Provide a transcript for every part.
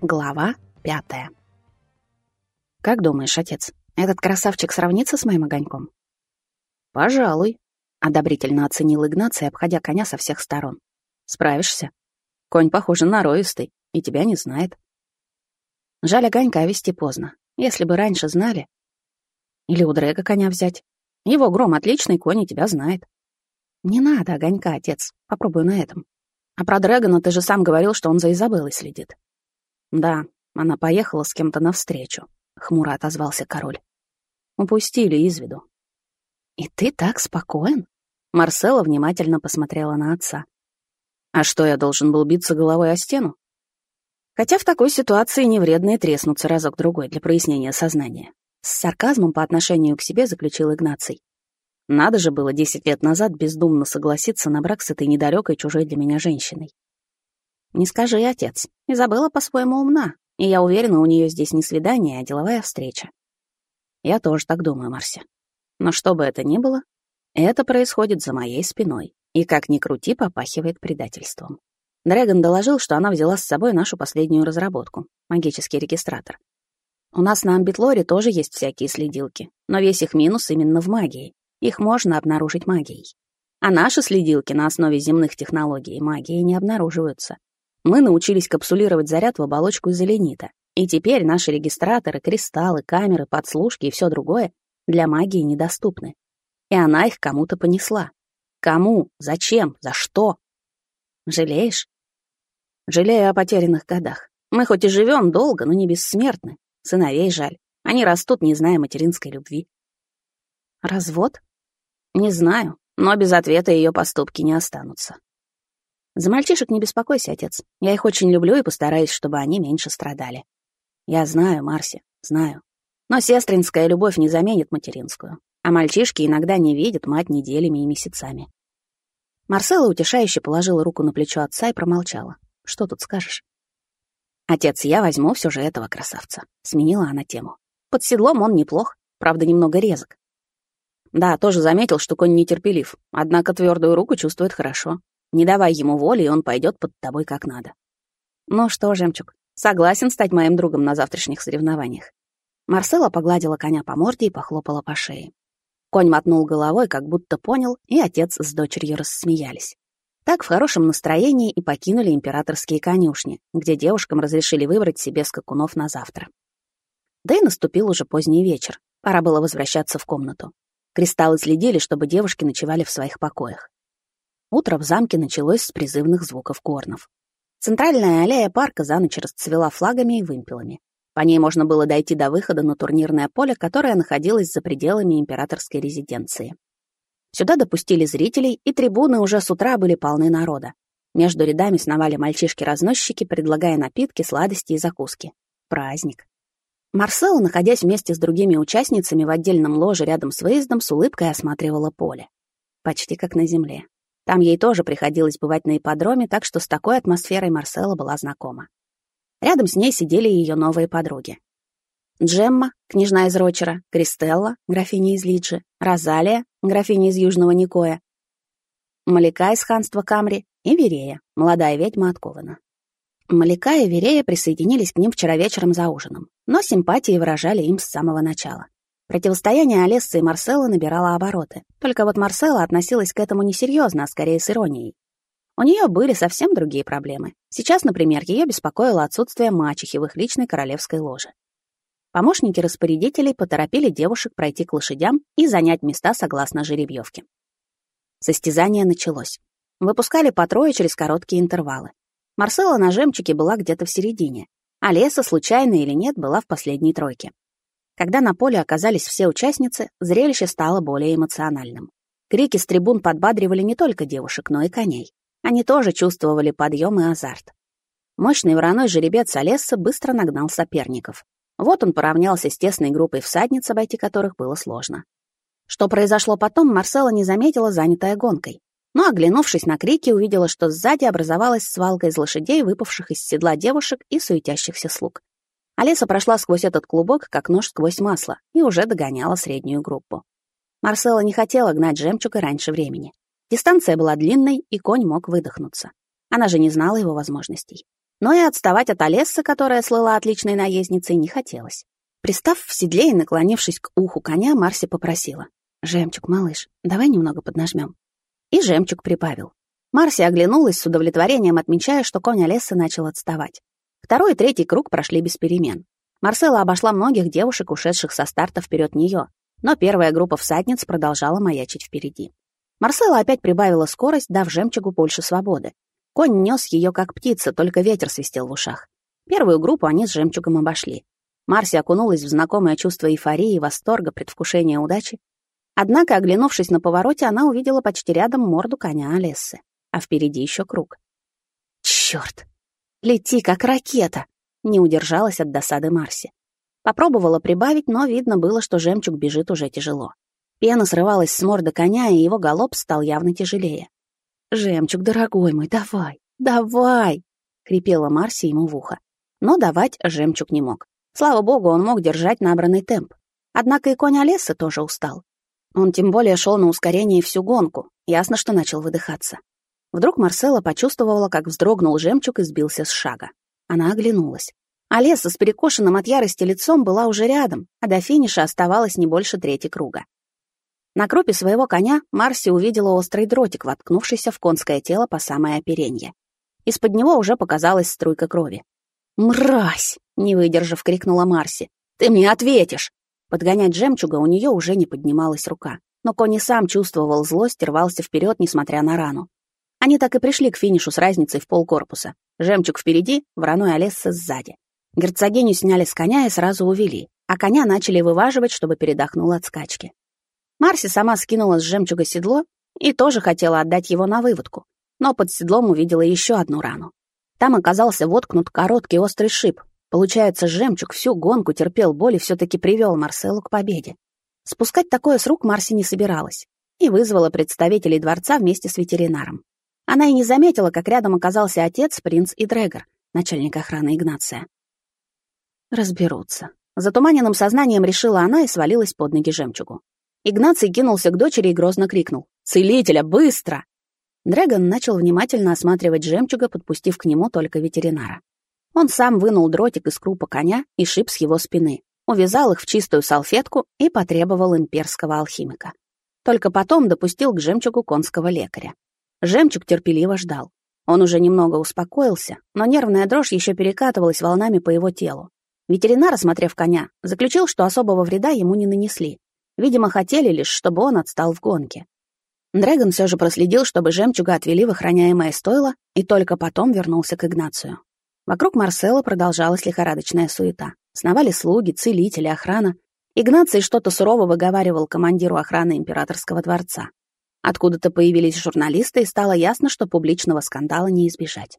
Глава пятая. «Как думаешь, отец, этот красавчик сравнится с моим огоньком?» «Пожалуй», — одобрительно оценил Игнаций, обходя коня со всех сторон. «Справишься? Конь, похоже, нароистый и тебя не знает». Жаль, огонька вести поздно. Если бы раньше знали. Или у Дрэга коня взять. Его гром отличный, конь и тебя знает. Не надо огонька, отец. Попробую на этом. А про Дрэгона ты же сам говорил, что он за Изабеллой следит. Да, она поехала с кем-то навстречу, хмуро отозвался король. Упустили из виду. И ты так спокоен? Марсела внимательно посмотрела на отца. А что, я должен был биться головой о стену? Хотя в такой ситуации не вредно и треснуться разок-другой для прояснения сознания. С сарказмом по отношению к себе заключил Игнаций. Надо же было десять лет назад бездумно согласиться на брак с этой недалекой чужой для меня женщиной. Не скажи, отец. Изабелла по-своему умна, и я уверена, у нее здесь не свидание, а деловая встреча. Я тоже так думаю, Марси. Но что бы это ни было, это происходит за моей спиной, и как ни крути, попахивает предательством. Дрэгон доложил, что она взяла с собой нашу последнюю разработку — магический регистратор. У нас на Амбитлоре тоже есть всякие следилки, но весь их минус именно в магии. Их можно обнаружить магией. А наши следилки на основе земных технологий магии не обнаруживаются. Мы научились капсулировать заряд в оболочку изоленита, и теперь наши регистраторы, кристаллы, камеры, подслушки и все другое для магии недоступны. И она их кому-то понесла. Кому? Зачем? За что? Жалеешь? Жалею о потерянных годах. Мы хоть и живем долго, но не бессмертны. Сыновей жаль. Они растут, не зная материнской любви. Развод? Не знаю, но без ответа ее поступки не останутся. За мальчишек не беспокойся, отец. Я их очень люблю и постараюсь, чтобы они меньше страдали. Я знаю, Марси, знаю. Но сестринская любовь не заменит материнскую. А мальчишки иногда не видят мать неделями и месяцами. Марсела утешающе положила руку на плечо отца и промолчала. Что тут скажешь? Отец, я возьму все же этого красавца. Сменила она тему. Под седлом он неплох, правда, немного резок. Да, тоже заметил, что конь нетерпелив, однако твердую руку чувствует хорошо. Не давай ему воли, и он пойдет под тобой как надо. Ну что, жемчуг, согласен стать моим другом на завтрашних соревнованиях. Марсела погладила коня по морде и похлопала по шее. Конь мотнул головой, как будто понял, и отец с дочерью рассмеялись. Так в хорошем настроении и покинули императорские конюшни, где девушкам разрешили выбрать себе скакунов на завтра. Да и наступил уже поздний вечер. Пора было возвращаться в комнату. Кристаллы следили, чтобы девушки ночевали в своих покоях. Утро в замке началось с призывных звуков корнов. Центральная аллея парка за ночь расцвела флагами и вымпелами. По ней можно было дойти до выхода на турнирное поле, которое находилось за пределами императорской резиденции. Сюда допустили зрителей, и трибуны уже с утра были полны народа. Между рядами сновали мальчишки-разносчики, предлагая напитки, сладости и закуски. Праздник. Марсела, находясь вместе с другими участницами в отдельном ложе рядом с выездом, с улыбкой осматривала поле. Почти как на земле. Там ей тоже приходилось бывать на ипподроме, так что с такой атмосферой Марсела была знакома. Рядом с ней сидели ее новые подруги. Джемма, княжна из Рочера, Кристелла, графиня из Лиджи, Розалия, графиня из Южного Никоя, Малика из ханства Камри и Верея, молодая ведьма от Кована. Малика и Верея присоединились к ним вчера вечером за ужином, но симпатии выражали им с самого начала. Противостояние Олессы и Марсела набирало обороты. Только вот Марсела относилась к этому несерьезно, а скорее с иронией. У нее были совсем другие проблемы. Сейчас, например, ее беспокоило отсутствие мачехи в их личной королевской ложе. Помощники распорядителей поторопили девушек пройти к лошадям и занять места согласно жеребьевке. Состязание началось. Выпускали по трое через короткие интервалы. Марсела на жемчуге была где-то в середине, а случайно или нет, была в последней тройке. Когда на поле оказались все участницы, зрелище стало более эмоциональным. Крики с трибун подбадривали не только девушек, но и коней. Они тоже чувствовали подъем и азарт. Мощный вороной жеребец Олесса быстро нагнал соперников. Вот он поравнялся с тесной группой всадниц, обойти которых было сложно. Что произошло потом, Марсела не заметила, занятая гонкой. Но, оглянувшись на крики, увидела, что сзади образовалась свалка из лошадей, выпавших из седла девушек и суетящихся слуг. Алиса прошла сквозь этот клубок, как нож сквозь масло, и уже догоняла среднюю группу. Марсела не хотела гнать жемчуга раньше времени. Дистанция была длинной, и конь мог выдохнуться. Она же не знала его возможностей. Но и отставать от Олессы, которая слыла отличной наездницей, не хотелось. Пристав в седле и наклонившись к уху коня, Марси попросила. «Жемчуг, малыш, давай немного поднажмем». И жемчуг прибавил. Марси оглянулась с удовлетворением, отмечая, что конь Олессы начал отставать. Второй и третий круг прошли без перемен. Марсела обошла многих девушек, ушедших со старта вперед нее, но первая группа всадниц продолжала маячить впереди. Марсела опять прибавила скорость, дав жемчугу больше свободы. Конь нес ее как птица, только ветер свистел в ушах. Первую группу они с жемчугом обошли. Марси окунулась в знакомое чувство эйфории, восторга, предвкушения удачи. Однако, оглянувшись на повороте, она увидела почти рядом морду коня Олессы, а впереди еще круг. Черт! Лети, как ракета! Не удержалась от досады Марси. Попробовала прибавить, но видно было, что жемчуг бежит уже тяжело. Пена срывалась с морды коня, и его галоп стал явно тяжелее. «Жемчуг, дорогой мой, давай, давай!» — хрипела Марси ему в ухо. Но давать жемчуг не мог. Слава богу, он мог держать набранный темп. Однако и конь Олеса тоже устал. Он тем более шел на ускорении всю гонку, ясно, что начал выдыхаться. Вдруг Марсела почувствовала, как вздрогнул жемчуг и сбился с шага. Она оглянулась. Олеса с перекошенным от ярости лицом была уже рядом, а до финиша оставалось не больше трети круга. На крупе своего коня Марси увидела острый дротик, воткнувшийся в конское тело по самое оперенье. Из-под него уже показалась струйка крови. «Мразь!» — не выдержав, крикнула Марси. «Ты мне ответишь!» Подгонять жемчуга у нее уже не поднималась рука. Но Кони сам чувствовал злость и рвался вперед, несмотря на рану. Они так и пришли к финишу с разницей в полкорпуса. Жемчуг впереди, вороной Олесса сзади. Герцогиню сняли с коня и сразу увели, а коня начали вываживать, чтобы передохнул от скачки. Марси сама скинула с жемчуга седло и тоже хотела отдать его на выводку, но под седлом увидела еще одну рану. Там оказался воткнут короткий острый шип. Получается, жемчуг всю гонку терпел боль и все-таки привел Марселу к победе. Спускать такое с рук Марси не собиралась и вызвала представителей дворца вместе с ветеринаром. Она и не заметила, как рядом оказался отец, принц и Дрегор, начальник охраны Игнация. Разберутся. Затуманенным сознанием решила она и свалилась под ноги жемчугу. Игнаций кинулся к дочери и грозно крикнул. «Целителя, быстро!» Дрэгон начал внимательно осматривать жемчуга, подпустив к нему только ветеринара. Он сам вынул дротик из крупа коня и шип с его спины, увязал их в чистую салфетку и потребовал имперского алхимика. Только потом допустил к жемчугу конского лекаря. Жемчуг терпеливо ждал. Он уже немного успокоился, но нервная дрожь еще перекатывалась волнами по его телу. Ветеринар, осмотрев коня, заключил, что особого вреда ему не нанесли, Видимо, хотели лишь, чтобы он отстал в гонке. Дрэгон все же проследил, чтобы жемчуга отвели в охраняемое стойло, и только потом вернулся к Игнацию. Вокруг Марсела продолжалась лихорадочная суета. Сновали слуги, целители, охрана. Игнаций что-то сурово выговаривал командиру охраны императорского дворца. Откуда-то появились журналисты, и стало ясно, что публичного скандала не избежать.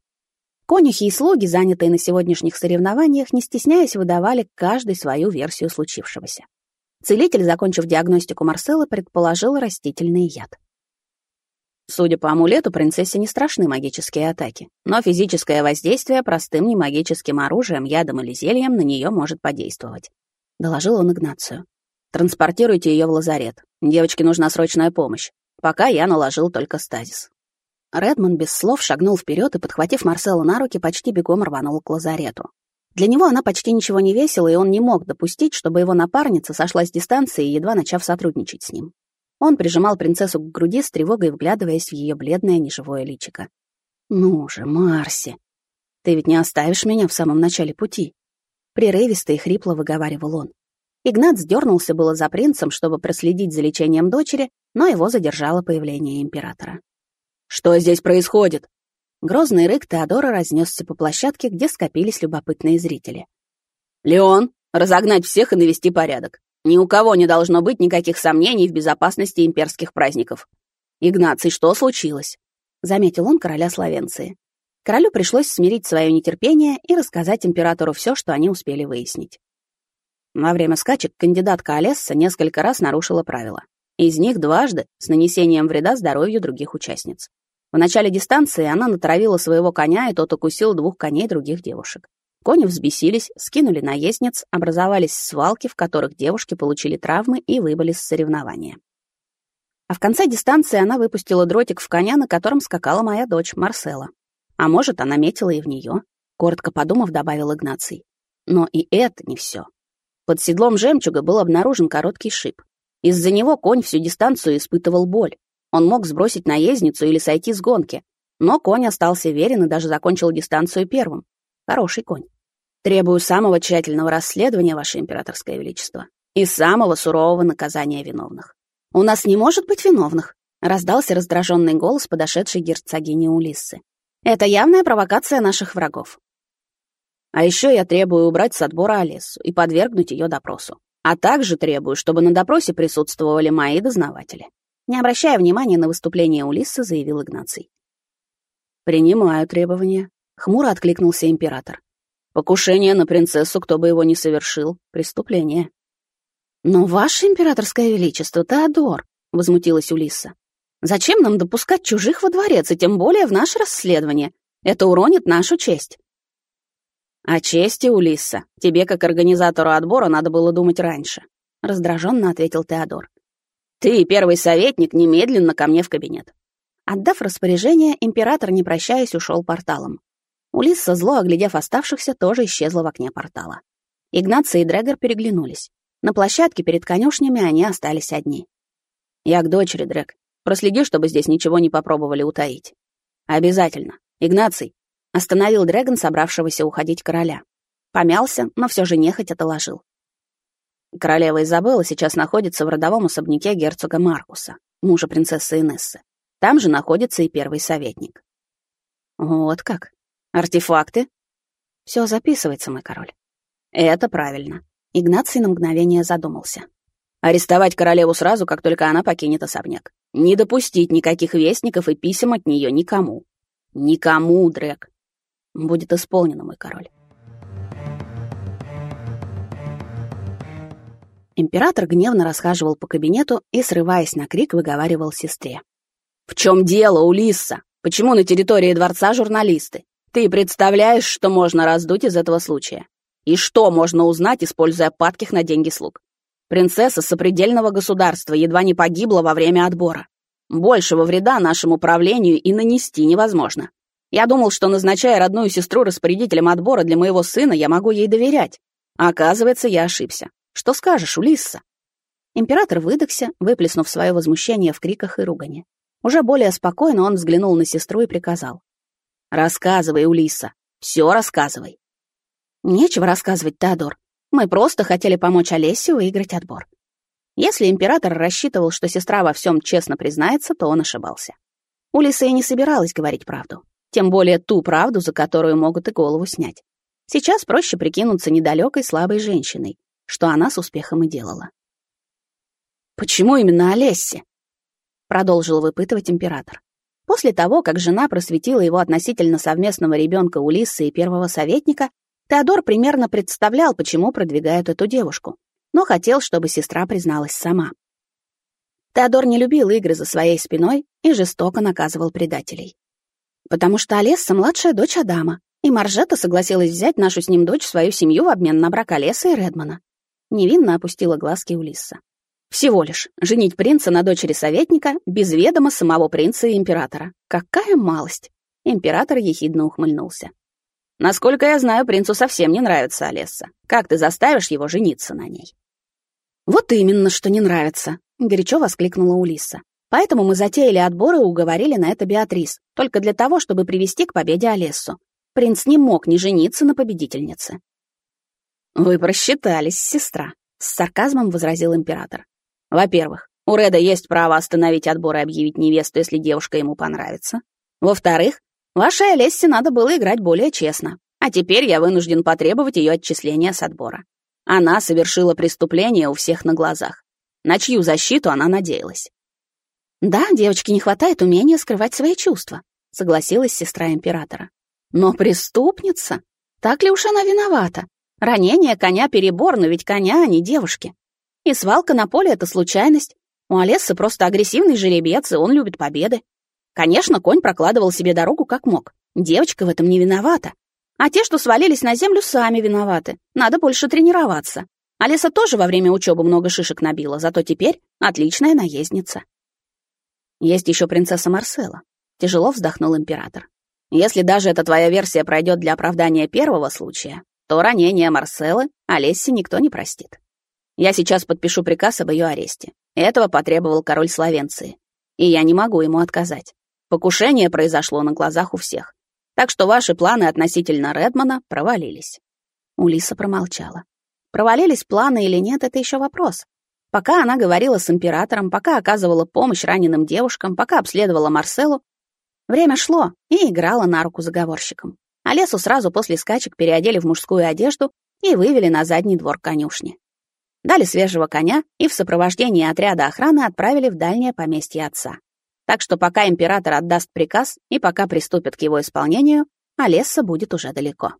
Конюхи и слуги, занятые на сегодняшних соревнованиях, не стесняясь, выдавали каждый свою версию случившегося. Целитель, закончив диагностику Марсела, предположил растительный яд. Судя по амулету, принцессе не страшны магические атаки, но физическое воздействие простым немагическим оружием, ядом или зельем на нее может подействовать. Доложил он Игнацию. Транспортируйте ее в лазарет. Девочке нужна срочная помощь. Пока я наложил только стазис. Редмond без слов шагнул вперед и, подхватив Марсела на руки, почти бегом рванул к лазарету. Для него она почти ничего не весила, и он не мог допустить, чтобы его напарница сошла с дистанции, едва начав сотрудничать с ним. Он прижимал принцессу к груди с тревогой, вглядываясь в ее бледное неживое личико. «Ну же, Марси, ты ведь не оставишь меня в самом начале пути?» Прерывисто и хрипло выговаривал он. Игнат сдернулся было за принцем, чтобы проследить за лечением дочери, но его задержало появление императора. «Что здесь происходит?» Грозный рык Теодора разнесся по площадке, где скопились любопытные зрители. «Леон, разогнать всех и навести порядок. Ни у кого не должно быть никаких сомнений в безопасности имперских праздников. Игнаций, что случилось?» — заметил он короля Словенции. Королю пришлось смирить свое нетерпение и рассказать императору все, что они успели выяснить. Во время скачек кандидатка Олесса несколько раз нарушила правила. Из них дважды с нанесением вреда здоровью других участниц. В начале дистанции она натравила своего коня, и тот укусил двух коней других девушек. Кони взбесились, скинули наездниц, образовались свалки, в которых девушки получили травмы и выбыли с соревнования. А в конце дистанции она выпустила дротик в коня, на котором скакала моя дочь Марсела. А может, она метила и в нее. коротко подумав, добавил Игнаций. Но и это не все. Под седлом жемчуга был обнаружен короткий шип. Из-за него конь всю дистанцию испытывал боль. Он мог сбросить наездницу или сойти с гонки. Но конь остался верен и даже закончил дистанцию первым. Хороший конь. Требую самого тщательного расследования, Ваше Императорское Величество, и самого сурового наказания виновных. У нас не может быть виновных, раздался раздраженный голос подошедшей герцогини Улиссы. Это явная провокация наших врагов. А еще я требую убрать с отбора Олессу и подвергнуть ее допросу. А также требую, чтобы на допросе присутствовали мои дознаватели. Не обращая внимания на выступление Улиссы, заявил Игнаций. «Принимаю требования», — хмуро откликнулся император. «Покушение на принцессу, кто бы его ни совершил, преступление». «Но ваше императорское величество, Теодор», — возмутилась Улисса. «Зачем нам допускать чужих во дворец, и тем более в наше расследование? Это уронит нашу честь». «О чести, Улисса, тебе, как организатору отбора, надо было думать раньше», — раздраженно ответил Теодор. «Ты, первый советник, немедленно ко мне в кабинет». Отдав распоряжение, император, не прощаясь, ушел порталом. Улисса, зло оглядев оставшихся, тоже исчезла в окне портала. Игнация и Дрегор переглянулись. На площадке перед конюшнями они остались одни. «Я к дочери, Дрэг. Проследи, чтобы здесь ничего не попробовали утаить». «Обязательно. Игнаций, Остановил Дрэгон, собравшегося уходить короля. Помялся, но все же нехотя доложил. Королева Изабелла сейчас находится в родовом особняке герцога Маркуса, мужа принцессы Инессы. Там же находится и первый советник. Вот как. Артефакты? Все записывается, мой король. Это правильно. Игнаций на мгновение задумался. Арестовать королеву сразу, как только она покинет особняк. Не допустить никаких вестников и писем от нее никому. Никому, Дрек. Будет исполнено, мой король. Император гневно расхаживал по кабинету и, срываясь на крик, выговаривал сестре. «В чем дело, Улисса? Почему на территории дворца журналисты? Ты представляешь, что можно раздуть из этого случая? И что можно узнать, используя падких на деньги слуг? Принцесса сопредельного государства едва не погибла во время отбора. Большего вреда нашему правлению и нанести невозможно. Я думал, что, назначая родную сестру распорядителем отбора для моего сына, я могу ей доверять. А оказывается, я ошибся. Что скажешь, Улисса?» Император выдохся, выплеснув свое возмущение в криках и ругане. Уже более спокойно он взглянул на сестру и приказал. «Рассказывай, Улисса, все рассказывай». «Нечего рассказывать, Теодор. Мы просто хотели помочь Олесе выиграть отбор». Если император рассчитывал, что сестра во всем честно признается, то он ошибался. Улиса и не собиралась говорить правду. Тем более ту правду, за которую могут и голову снять. Сейчас проще прикинуться недалекой слабой женщиной, что она с успехом и делала. «Почему именно Олессе?» — продолжил выпытывать император. После того, как жена просветила его относительно совместного ребенка Улиссы и первого советника, Теодор примерно представлял, почему продвигают эту девушку, но хотел, чтобы сестра призналась сама. Теодор не любил игры за своей спиной и жестоко наказывал предателей потому что Олесса — младшая дочь Адама, и Маржета согласилась взять нашу с ним дочь в свою семью в обмен на брак Олеса и Редмана. Невинно опустила глазки Улисса. Всего лишь женить принца на дочери советника без ведома самого принца и императора. Какая малость! Император ехидно ухмыльнулся. Насколько я знаю, принцу совсем не нравится Олесса. Как ты заставишь его жениться на ней? Вот именно, что не нравится, горячо воскликнула Улисса. Поэтому мы затеяли отбор и уговорили на это Беатрис, только для того, чтобы привести к победе Олессу. Принц не мог не жениться на победительнице. «Вы просчитались, сестра», — с сарказмом возразил император. «Во-первых, у Реда есть право остановить отбор и объявить невесту, если девушка ему понравится. Во-вторых, вашей Олессе надо было играть более честно, а теперь я вынужден потребовать ее отчисления с отбора. Она совершила преступление у всех на глазах. На чью защиту она надеялась? Да, девочке не хватает умения скрывать свои чувства, согласилась сестра императора. Но преступница? Так ли уж она виновата? Ранение коня перебор, но ведь коня, а не девушки. И свалка на поле — это случайность. У Олессы просто агрессивный жеребец, и он любит победы. Конечно, конь прокладывал себе дорогу как мог. Девочка в этом не виновата. А те, что свалились на землю, сами виноваты. Надо больше тренироваться. Олеса тоже во время учебы много шишек набила, зато теперь отличная наездница. Есть еще принцесса Марсела. Тяжело вздохнул император. Если даже эта твоя версия пройдет для оправдания первого случая, то ранение Марселы Олессе никто не простит. Я сейчас подпишу приказ об ее аресте. Этого потребовал король Словенции. И я не могу ему отказать. Покушение произошло на глазах у всех. Так что ваши планы относительно Редмана провалились. Улиса промолчала. Провалились планы или нет, это еще вопрос. Пока она говорила с императором, пока оказывала помощь раненым девушкам, пока обследовала Марселу, время шло и играло на руку заговорщикам. А лесу сразу после скачек переодели в мужскую одежду и вывели на задний двор конюшни. Дали свежего коня и в сопровождении отряда охраны отправили в дальнее поместье отца. Так что пока император отдаст приказ и пока приступят к его исполнению, Олесса будет уже далеко.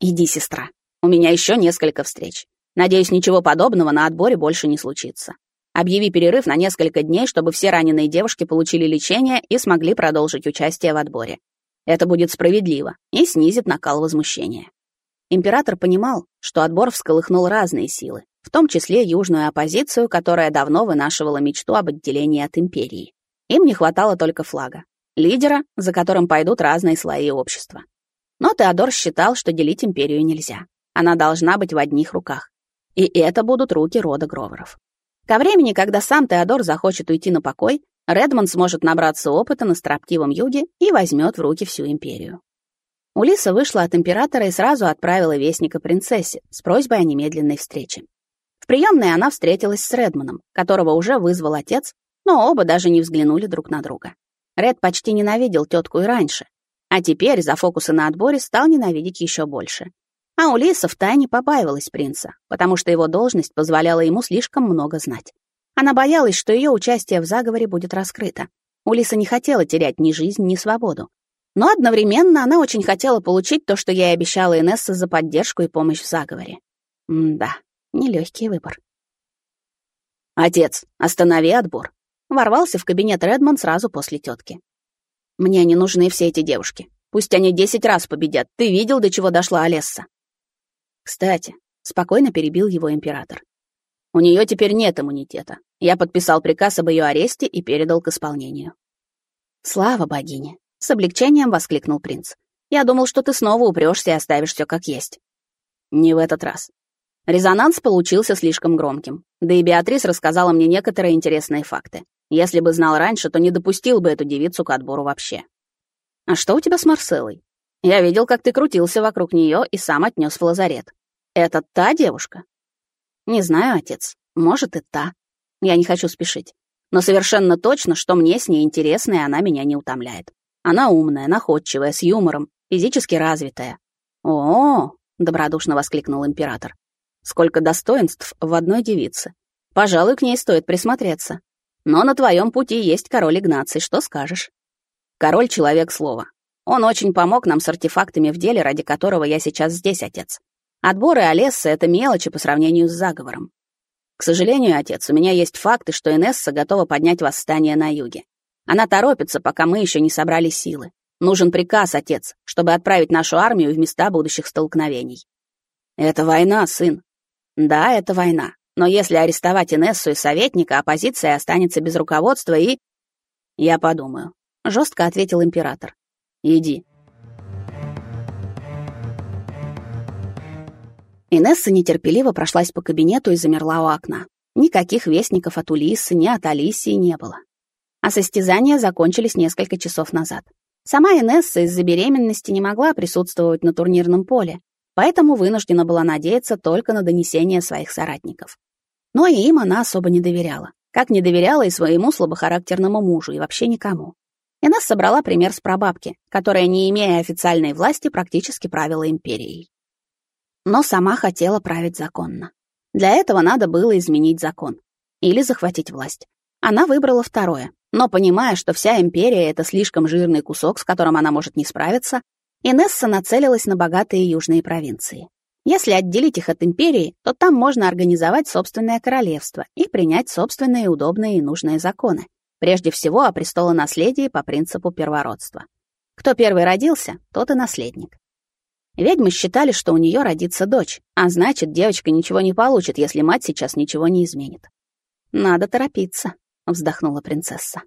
«Иди, сестра, у меня еще несколько встреч. Надеюсь, ничего подобного на отборе больше не случится. Объяви перерыв на несколько дней, чтобы все раненые девушки получили лечение и смогли продолжить участие в отборе. Это будет справедливо и снизит накал возмущения. Император понимал, что отбор всколыхнул разные силы, в том числе южную оппозицию, которая давно вынашивала мечту об отделении от империи. Им не хватало только флага, лидера, за которым пойдут разные слои общества. Но Теодор считал, что делить империю нельзя. Она должна быть в одних руках. И это будут руки рода Гроверов. Ко времени, когда сам Теодор захочет уйти на покой, Редмонд сможет набраться опыта на строптивом юге и возьмет в руки всю империю. Улиса вышла от императора и сразу отправила вестника принцессе с просьбой о немедленной встрече. В приемной она встретилась с Редманом, которого уже вызвал отец, но оба даже не взглянули друг на друга. Ред почти ненавидел тетку и раньше, а теперь за фокусы на отборе стал ненавидеть еще больше. А Улиса втайне побаивалась принца, потому что его должность позволяла ему слишком много знать. Она боялась, что ее участие в заговоре будет раскрыто. Улиса не хотела терять ни жизнь, ни свободу. Но одновременно она очень хотела получить то, что ей обещала Инесса за поддержку и помощь в заговоре. М-да, нелегкий выбор. «Отец, останови отбор!» Ворвался в кабинет Редмонд сразу после тетки. «Мне не нужны все эти девушки. Пусть они десять раз победят. Ты видел, до чего дошла Олесса?» «Кстати», — спокойно перебил его император. «У нее теперь нет иммунитета. Я подписал приказ об ее аресте и передал к исполнению». «Слава богине!» С облегчением воскликнул принц. «Я думал, что ты снова упрёшься и оставишь всё как есть». «Не в этот раз. Резонанс получился слишком громким. Да и Беатрис рассказала мне некоторые интересные факты. Если бы знал раньше, то не допустил бы эту девицу к отбору вообще. А что у тебя с Марселой? Я видел, как ты крутился вокруг неё и сам отнёс в лазарет. Это та девушка? Не знаю, отец. Может, и та. Я не хочу спешить. Но совершенно точно, что мне с ней интересно, и она меня не утомляет. Она умная, находчивая, с юмором, физически развитая. «О!» — добродушно воскликнул император. «Сколько достоинств в одной девице. Пожалуй, к ней стоит присмотреться. Но на твоем пути есть король Игнаций, что скажешь?» «Король — человек слова. Он очень помог нам с артефактами в деле, ради которого я сейчас здесь, отец. Отборы Олессы — это мелочи по сравнению с заговором. К сожалению, отец, у меня есть факты, что Инесса готова поднять восстание на юге. Она торопится, пока мы еще не собрали силы. Нужен приказ, отец, чтобы отправить нашу армию в места будущих столкновений. Это война, сын. Да, это война. Но если арестовать Инессу и советника, оппозиция останется без руководства и... Я подумаю. Жестко ответил император. Иди. Инесса нетерпеливо прошлась по кабинету и замерла у окна. Никаких вестников от Улисы, ни от Алисии не было а состязания закончились несколько часов назад. Сама Инесса из-за беременности не могла присутствовать на турнирном поле, поэтому вынуждена была надеяться только на донесение своих соратников. Но и им она особо не доверяла, как не доверяла и своему слабохарактерному мужу, и вообще никому. Инесса собрала пример с прабабки, которая, не имея официальной власти, практически правила империей. Но сама хотела править законно. Для этого надо было изменить закон или захватить власть. Она выбрала второе, но понимая, что вся империя — это слишком жирный кусок, с которым она может не справиться, Инесса нацелилась на богатые южные провинции. Если отделить их от империи, то там можно организовать собственное королевство и принять собственные удобные и нужные законы. Прежде всего о престолонаследии по принципу первородства. Кто первый родился, тот и наследник. Ведьмы считали, что у нее родится дочь, а значит, девочка ничего не получит, если мать сейчас ничего не изменит. Надо торопиться вздохнула принцесса.